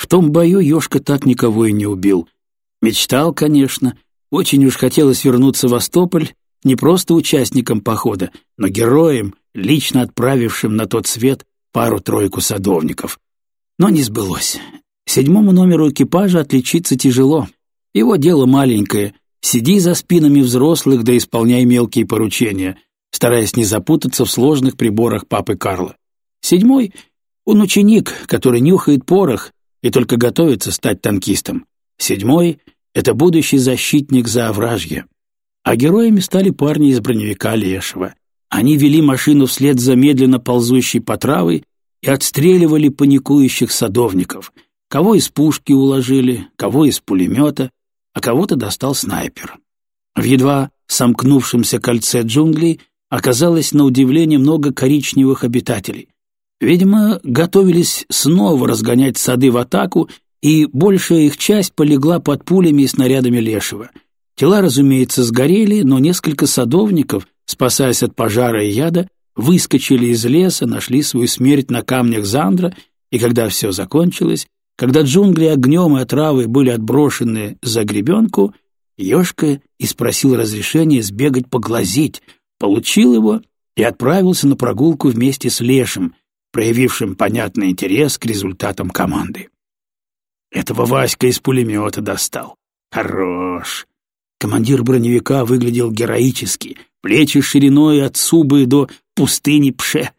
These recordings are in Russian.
В том бою Ёшка так никого и не убил. Мечтал, конечно, очень уж хотелось вернуться в Остополь не просто участником похода, но героем, лично отправившим на тот свет пару-тройку садовников. Но не сбылось. Седьмому номеру экипажа отличиться тяжело. Его дело маленькое. Сиди за спинами взрослых да исполняй мелкие поручения, стараясь не запутаться в сложных приборах папы Карла. Седьмой — он ученик, который нюхает порох и только готовится стать танкистом. Седьмой — это будущий защитник за овражье. А героями стали парни из броневика Лешего. Они вели машину вслед за медленно ползущей по травой и отстреливали паникующих садовников. Кого из пушки уложили, кого из пулемета, а кого-то достал снайпер. В едва сомкнувшемся кольце джунглей оказалось на удивление много коричневых обитателей. Видимо, готовились снова разгонять сады в атаку, и большая их часть полегла под пулями и снарядами Лешего. Тела, разумеется, сгорели, но несколько садовников, спасаясь от пожара и яда, выскочили из леса, нашли свою смерть на камнях Зандра, и когда все закончилось, когда джунгли огнем и отравой были отброшены за гребенку, Ёшка и спросил разрешения сбегать поглазеть, получил его и отправился на прогулку вместе с Лешем, проявившим понятный интерес к результатам команды. Этого Васька из пулемета достал. Хорош. Командир броневика выглядел героически, плечи шириной от Субы до пустыни Пше,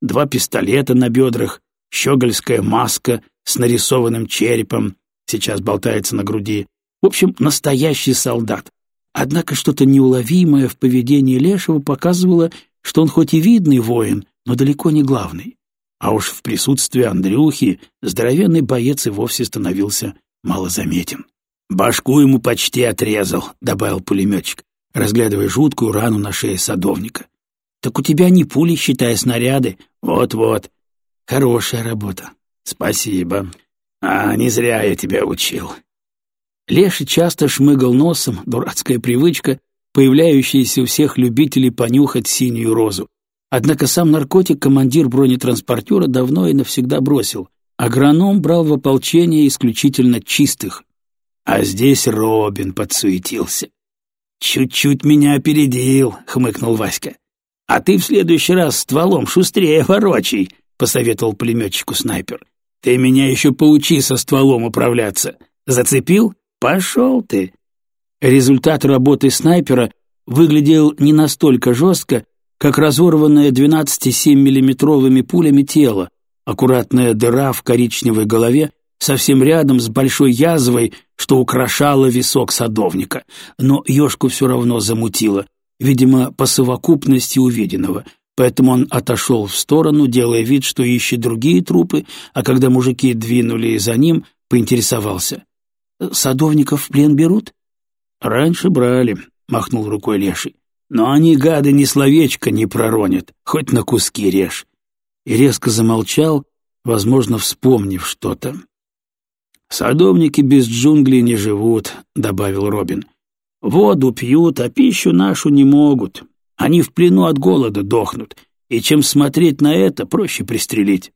два пистолета на бедрах, щегольская маска с нарисованным черепом, сейчас болтается на груди. В общем, настоящий солдат. Однако что-то неуловимое в поведении Лешего показывало, что он хоть и видный воин, но далеко не главный. А уж в присутствии Андрюхи здоровенный боец и вовсе становился малозаметен. «Башку ему почти отрезал», — добавил пулеметчик, разглядывая жуткую рану на шее садовника. «Так у тебя не пули, считая снаряды. Вот-вот. Хорошая работа. Спасибо. А не зря я тебя учил». Леша часто шмыгал носом, дурацкая привычка, появляющаяся у всех любителей понюхать синюю розу. Однако сам наркотик командир бронетранспортера давно и навсегда бросил. Агроном брал в ополчение исключительно чистых. А здесь Робин подсуетился. «Чуть-чуть меня опередил», — хмыкнул Васька. «А ты в следующий раз стволом шустрее ворочай», — посоветовал пулеметчику снайпер. «Ты меня еще поучи со стволом управляться. Зацепил? Пошел ты!» Результат работы снайпера выглядел не настолько жестко, как разорванное 12,7-миллиметровыми пулями тело, аккуратная дыра в коричневой голове совсем рядом с большой язвой, что украшала висок садовника. Но ёшку все равно замутило, видимо, по совокупности увиденного, поэтому он отошел в сторону, делая вид, что ищет другие трупы, а когда мужики двинули за ним, поинтересовался. «Садовников в плен берут?» «Раньше брали», — махнул рукой Леший. «Но они, гады, ни словечко не проронят, хоть на куски режь». И резко замолчал, возможно, вспомнив что-то. «Садовники без джунглей не живут», — добавил Робин. «Воду пьют, а пищу нашу не могут. Они в плену от голода дохнут, и чем смотреть на это, проще пристрелить».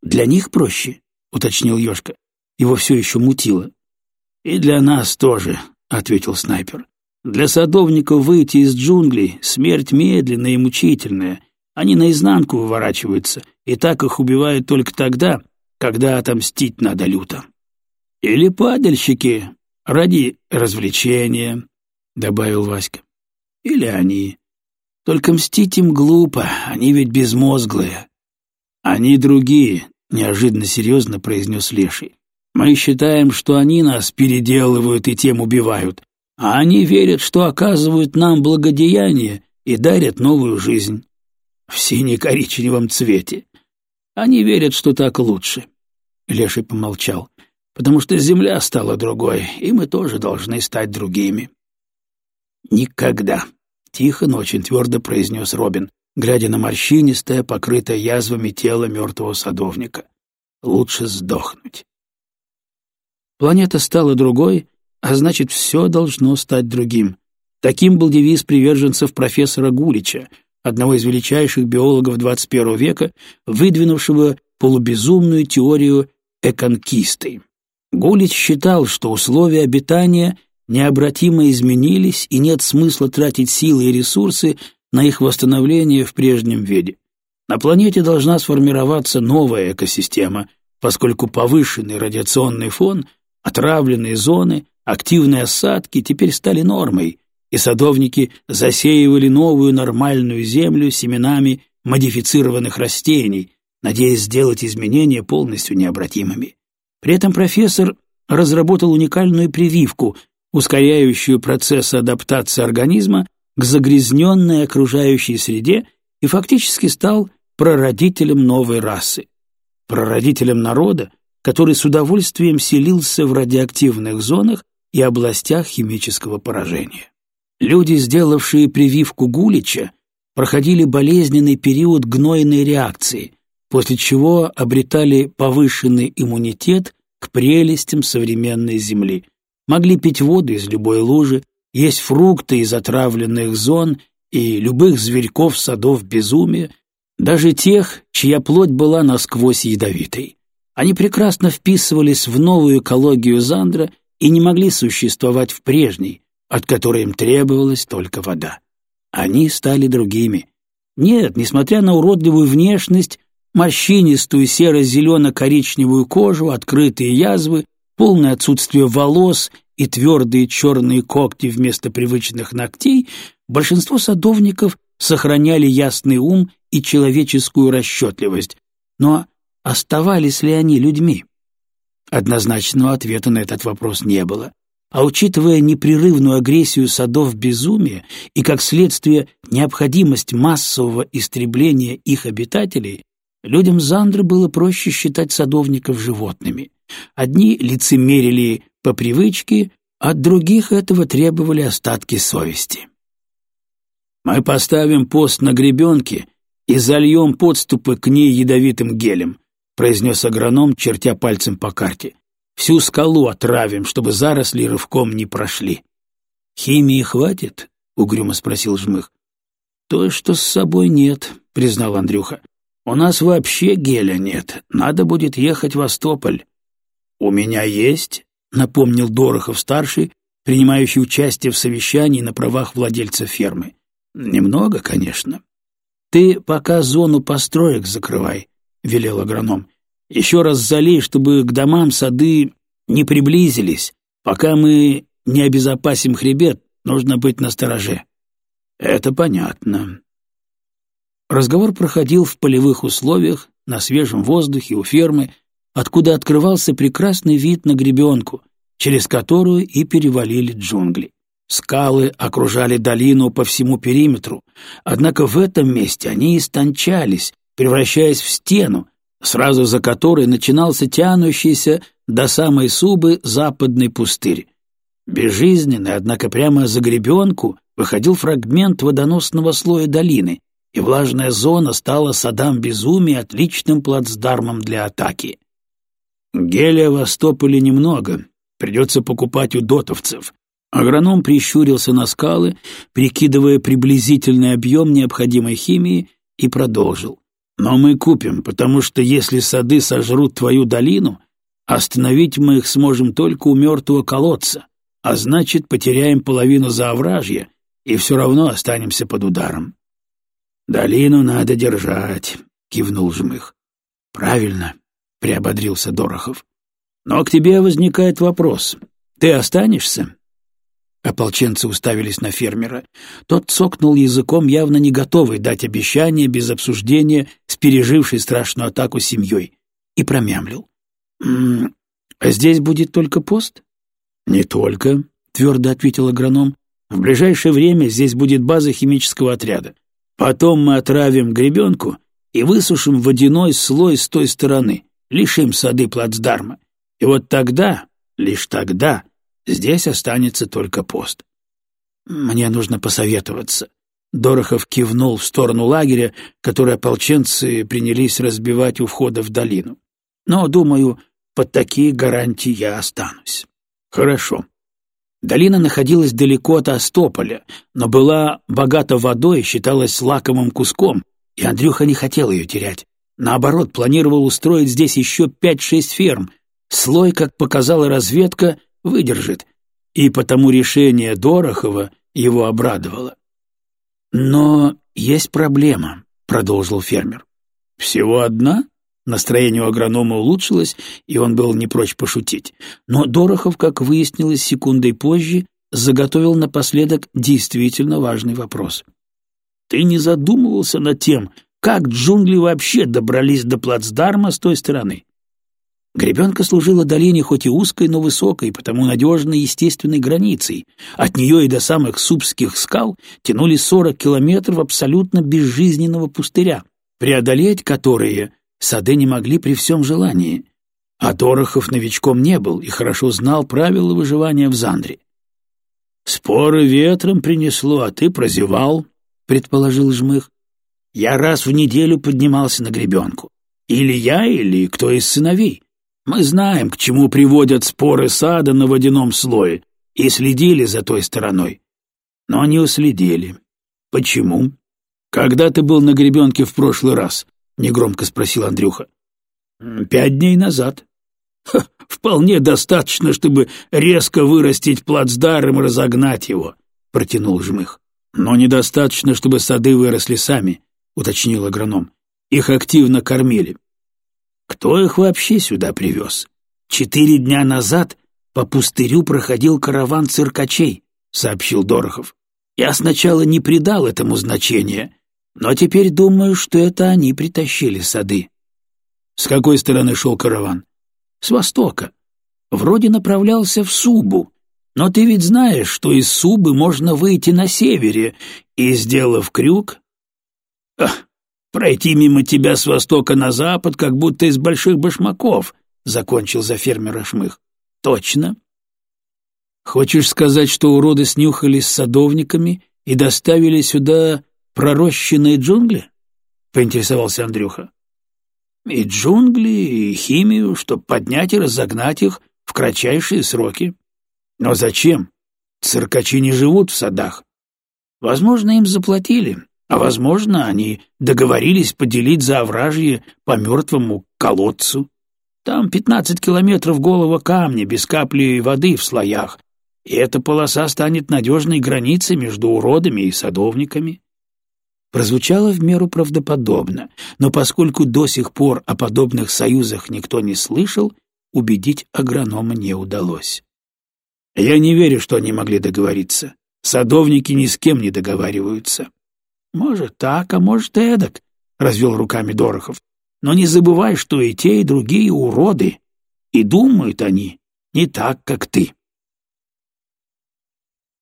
«Для них проще», — уточнил Ёшка. Его все еще мутило. «И для нас тоже», — ответил снайпер. «Для садовников выйти из джунглей — смерть медленная и мучительная. Они наизнанку выворачиваются, и так их убивают только тогда, когда отомстить надо люто». Или падальщики ради развлечения, — добавил Васька. Или они. Только мстить им глупо, они ведь безмозглые. Они другие, — неожиданно серьезно произнес Леший. Мы считаем, что они нас переделывают и тем убивают, а они верят, что оказывают нам благодеяние и дарят новую жизнь. В сине-коричневом цвете. Они верят, что так лучше. Леший помолчал потому что земля стала другой, и мы тоже должны стать другими. Никогда, тихо, но очень твердо произнес Робин, глядя на морщинистое, покрытое язвами тело мертвого садовника. Лучше сдохнуть. Планета стала другой, а значит, все должно стать другим. Таким был девиз приверженцев профессора Гулича, одного из величайших биологов XXI века, выдвинувшего полубезумную теорию эконкистой. Гулич считал, что условия обитания необратимо изменились и нет смысла тратить силы и ресурсы на их восстановление в прежнем виде. На планете должна сформироваться новая экосистема, поскольку повышенный радиационный фон, отравленные зоны, активные осадки теперь стали нормой, и садовники засеивали новую нормальную землю семенами модифицированных растений, надеясь сделать изменения полностью необратимыми. При этом профессор разработал уникальную прививку, ускоряющую процесс адаптации организма к загрязненной окружающей среде и фактически стал прародителем новой расы, прародителем народа, который с удовольствием селился в радиоактивных зонах и областях химического поражения. Люди, сделавшие прививку Гулича, проходили болезненный период гнойной реакции, после чего обретали повышенный иммунитет к прелестям современной Земли, могли пить воду из любой лужи, есть фрукты из отравленных зон и любых зверьков садов безумия, даже тех, чья плоть была насквозь ядовитой. Они прекрасно вписывались в новую экологию Зандра и не могли существовать в прежней, от которой им требовалась только вода. Они стали другими. Нет, несмотря на уродливую внешность, морщинистую серо-зелено-коричневую кожу, открытые язвы, полное отсутствие волос и твердые черные когти вместо привычных ногтей, большинство садовников сохраняли ясный ум и человеческую расчетливость. Но оставались ли они людьми? Однозначного ответа на этот вопрос не было. А учитывая непрерывную агрессию садов безумия и, как следствие, необходимость массового истребления их обитателей, людям Зандры было проще считать садовников животными. Одни лицемерили по привычке, от других этого требовали остатки совести. «Мы поставим пост на гребенке и зальем подступы к ней ядовитым гелем», произнес агроном, чертя пальцем по карте. «Всю скалу отравим, чтобы заросли рывком не прошли». «Химии хватит?» — угрюмо спросил Жмых. «То, что с собой нет», — признал Андрюха. «У нас вообще геля нет. Надо будет ехать в Остополь». «У меня есть», — напомнил Дорохов-старший, принимающий участие в совещании на правах владельца фермы. Немного, конечно. Ты пока зону построек закрывай, велел агроном. Еще раз залей, чтобы к домам сады не приблизились. Пока мы не обезопасим хребет, нужно быть настороже. Это понятно. Разговор проходил в полевых условиях, на свежем воздухе у фермы, откуда открывался прекрасный вид на гребенку, через которую и перевалили джунгли. Скалы окружали долину по всему периметру, однако в этом месте они истончались, превращаясь в стену, сразу за которой начинался тянущийся до самой Субы западный пустырь. Безжизненный, однако прямо за гребенку выходил фрагмент водоносного слоя долины, и влажная зона стала садам безумия отличным плацдармом для атаки. Гелия в Остополе немного, придется покупать у дотовцев, Агроном прищурился на скалы, прикидывая приблизительный объем необходимой химии, и продолжил. «Но мы купим, потому что если сады сожрут твою долину, остановить мы их сможем только у мертвого колодца, а значит, потеряем половину заовражья и все равно останемся под ударом». «Долину надо держать», — кивнул Жмых. «Правильно», — приободрился Дорохов. «Но к тебе возникает вопрос. Ты останешься?» Ополченцы уставились на фермера. Тот цокнул языком, явно не готовый дать обещание без обсуждения с пережившей страшную атаку семьей, и промямлил. «М -м, «А здесь будет только пост?» «Не только», — твердо ответил агроном. «В ближайшее время здесь будет база химического отряда. Потом мы отравим гребенку и высушим водяной слой с той стороны, лишим сады плацдарма. И вот тогда, лишь тогда, Здесь останется только пост. Мне нужно посоветоваться. Дорохов кивнул в сторону лагеря, который ополченцы принялись разбивать у входа в долину. Но, думаю, под такие гарантии я останусь. Хорошо. Долина находилась далеко от Остополя, но была богата водой, считалась лакомым куском, и Андрюха не хотел ее терять. Наоборот, планировал устроить здесь еще пять-шесть ферм. Слой, как показала разведка, выдержит. И потому решение Дорохова его обрадовало. «Но есть проблема», — продолжил фермер. «Всего одна?» Настроение у агронома улучшилось, и он был не прочь пошутить. Но Дорохов, как выяснилось секундой позже, заготовил напоследок действительно важный вопрос. «Ты не задумывался над тем, как джунгли вообще добрались до плацдарма с той стороны?» Гребенка служила долине хоть и узкой, но высокой, потому надежной естественной границей. От нее и до самых Субских скал тянули сорок километров абсолютно безжизненного пустыря, преодолеть которые сады не могли при всем желании. А Дорохов новичком не был и хорошо знал правила выживания в Зандре. «Споры ветром принесло, а ты прозевал», — предположил Жмых. «Я раз в неделю поднимался на гребенку. Или я, или кто из сыновей. Мы знаем, к чему приводят споры сада на водяном слое, и следили за той стороной. Но не уследили. Почему? Когда ты был на гребенке в прошлый раз? Негромко спросил Андрюха. Пять дней назад. Ха, вполне достаточно, чтобы резко вырастить плацдарм и разогнать его, протянул Жмых. Но недостаточно, чтобы сады выросли сами, уточнил агроном. Их активно кормили. Кто их вообще сюда привез? Четыре дня назад по пустырю проходил караван циркачей, сообщил Дорохов. Я сначала не придал этому значения, но теперь думаю, что это они притащили сады. С какой стороны шел караван? С востока. Вроде направлялся в Субу, но ты ведь знаешь, что из Субы можно выйти на севере и, сделав крюк... Ах, Пройти мимо тебя с востока на запад, как будто из больших башмаков, — закончил за фермера Шмых. — Точно. Хочешь сказать, что уроды снюхались с садовниками и доставили сюда пророщенные джунгли? — поинтересовался Андрюха. — И джунгли, и химию, чтобы поднять и разогнать их в кратчайшие сроки. Но зачем? Циркачи не живут в садах. Возможно, им заплатили, а, возможно, они договорились поделить за овражье по мертвому колодцу. Там пятнадцать километров голого камня без капли воды в слоях, и эта полоса станет надежной границей между уродами и садовниками. Прозвучало в меру правдоподобно, но поскольку до сих пор о подобных союзах никто не слышал, убедить агронома не удалось. «Я не верю, что они могли договориться. Садовники ни с кем не договариваются. Может, так, а может, эдак, — развел руками Дорохов. Но не забывай, что и те, и другие уроды, и думают они не так, как ты.